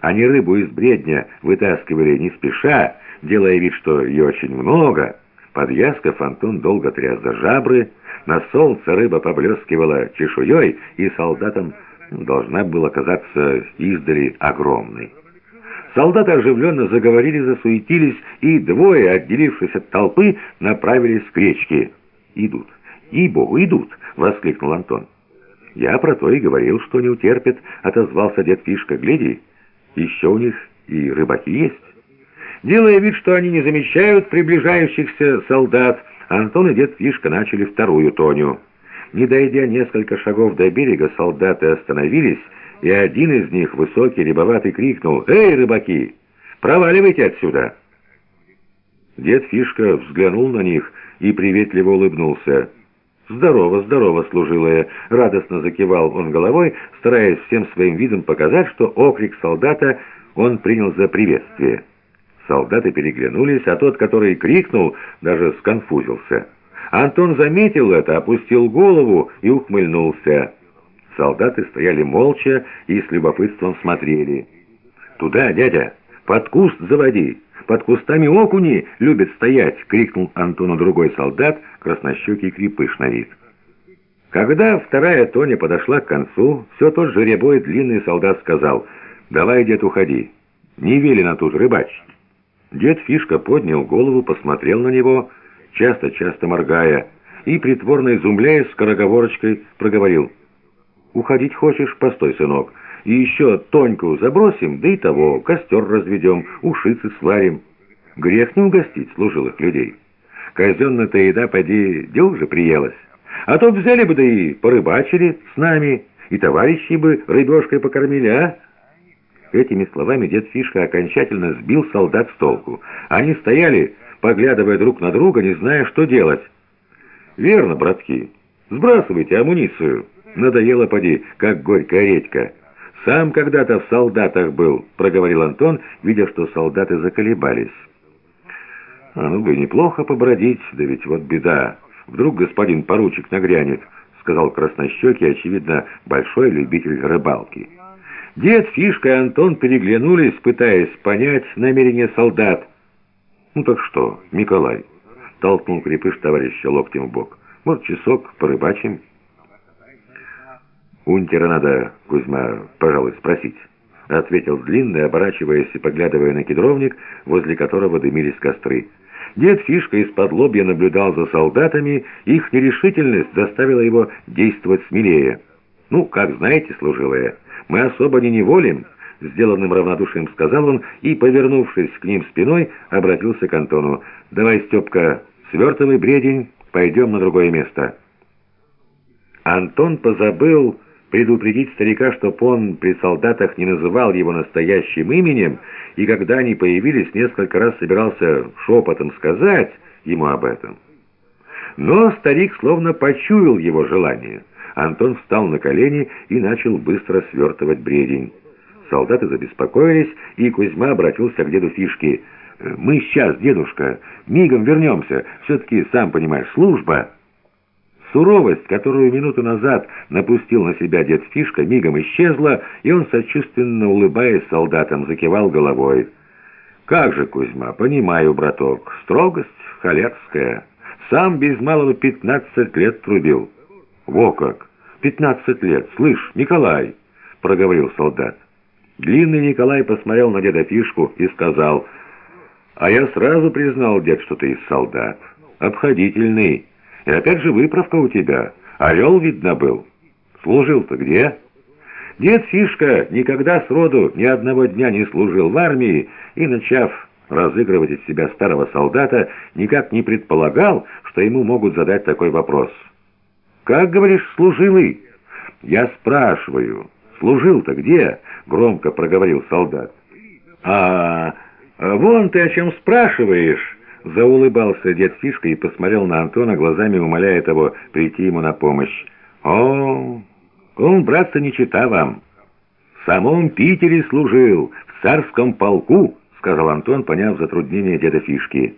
Они рыбу из бредня вытаскивали не спеша, делая вид, что ее очень много. Подъясков Антон долго тряс за жабры, на солнце рыба поблескивала чешуей, и солдатам должна была казаться издали огромной. Солдаты оживленно заговорили, засуетились, и двое, отделившись от толпы, направились к речке. «Идут, и-богу, идут!» — воскликнул Антон. «Я про то и говорил, что не утерпит», — отозвался дед Фишка. «Гляди, еще у них и рыбаки есть». Делая вид, что они не замечают приближающихся солдат, Антон и дед Фишка начали вторую тоню. Не дойдя несколько шагов до берега, солдаты остановились, и один из них, высокий, рябоватый, крикнул «Эй, рыбаки, проваливайте отсюда!» Дед Фишка взглянул на них и приветливо улыбнулся. «Здорово, здорово, служилая!» — радостно закивал он головой, стараясь всем своим видом показать, что окрик солдата он принял за приветствие. Солдаты переглянулись, а тот, который крикнул, даже сконфузился. Антон заметил это, опустил голову и ухмыльнулся. Солдаты стояли молча и с любопытством смотрели. «Туда, дядя, под куст заводи! Под кустами окуни любят стоять!» — крикнул Антону другой солдат, краснощекий крепыш на вид. Когда вторая Тоня подошла к концу, все тот же рябой длинный солдат сказал, «Давай, дед, уходи, не велено тут рыбачить». Дед Фишка поднял голову, посмотрел на него, часто-часто моргая, и, притворно изумляясь, скороговорочкой проговорил, «Уходить хочешь? Постой, сынок, и еще Тоньку забросим, да и того, костер разведем, ушицы сварим. Грех не угостить служилых людей. Казенная-то еда, поди, дел же приелась. А то взяли бы, да и порыбачили с нами, и товарищи бы рыбешкой покормили, а?» Этими словами дед Фишка окончательно сбил солдат с толку. Они стояли, поглядывая друг на друга, не зная, что делать. «Верно, братки, сбрасывайте амуницию. Надоело, поди, как горькая редька. Сам когда-то в солдатах был», — проговорил Антон, видя, что солдаты заколебались. «А ну бы неплохо побродить, да ведь вот беда. Вдруг господин поручик нагрянет», — сказал краснощекий, очевидно, большой любитель рыбалки. Дед, Фишка и Антон переглянулись, пытаясь понять намерение солдат. «Ну так что, Николай?» — толкнул крепыш товарища локтем в бок. «Может, часок порыбачим?» «Унтера надо, Кузьма, пожалуй, спросить», — ответил длинный, оборачиваясь и поглядывая на кедровник, возле которого дымились костры. Дед Фишка из-под лобья наблюдал за солдатами, их нерешительность заставила его действовать смелее. «Ну, как знаете, служилые...» мы особо не неволим», — сделанным равнодушием сказал он и, повернувшись к ним спиной, обратился к Антону. «Давай, Степка, свертывай бредень, пойдем на другое место». Антон позабыл предупредить старика, чтоб он при солдатах не называл его настоящим именем, и когда они появились, несколько раз собирался шепотом сказать ему об этом. Но старик словно почуял его желание — Антон встал на колени и начал быстро свертывать бредень. Солдаты забеспокоились, и Кузьма обратился к деду Фишке. «Мы сейчас, дедушка, мигом вернемся. Все-таки, сам понимаешь, служба». Суровость, которую минуту назад напустил на себя дед Фишка, мигом исчезла, и он, сочувственно улыбаясь солдатам, закивал головой. «Как же, Кузьма, понимаю, браток, строгость халерская. Сам без малого пятнадцать лет трубил». «Во как! Пятнадцать лет! Слышь, Николай!» — проговорил солдат. Длинный Николай посмотрел на деда Фишку и сказал, «А я сразу признал, дед, что ты из солдат. Обходительный. И опять же выправка у тебя. Орел, видно, был. Служил-то где?» Дед Фишка никогда сроду ни одного дня не служил в армии и, начав разыгрывать из себя старого солдата, никак не предполагал, что ему могут задать такой вопрос — «Как, говоришь, служилый?» «Я спрашиваю, служил-то где?» — громко проговорил солдат. «А, вон ты о чем спрашиваешь?» Заулыбался дед Фишка и посмотрел на Антона, глазами умоляя того прийти ему на помощь. «О, он, братца, не чита вам. В самом Питере служил, в царском полку», — сказал Антон, поняв затруднение деда Фишки.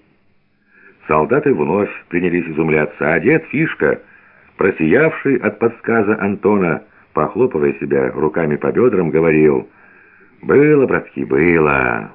Солдаты вновь принялись изумляться, а дед Фишка просиявший от подсказа Антона, похлопывая себя руками по бедрам, говорил, Было, братки, было.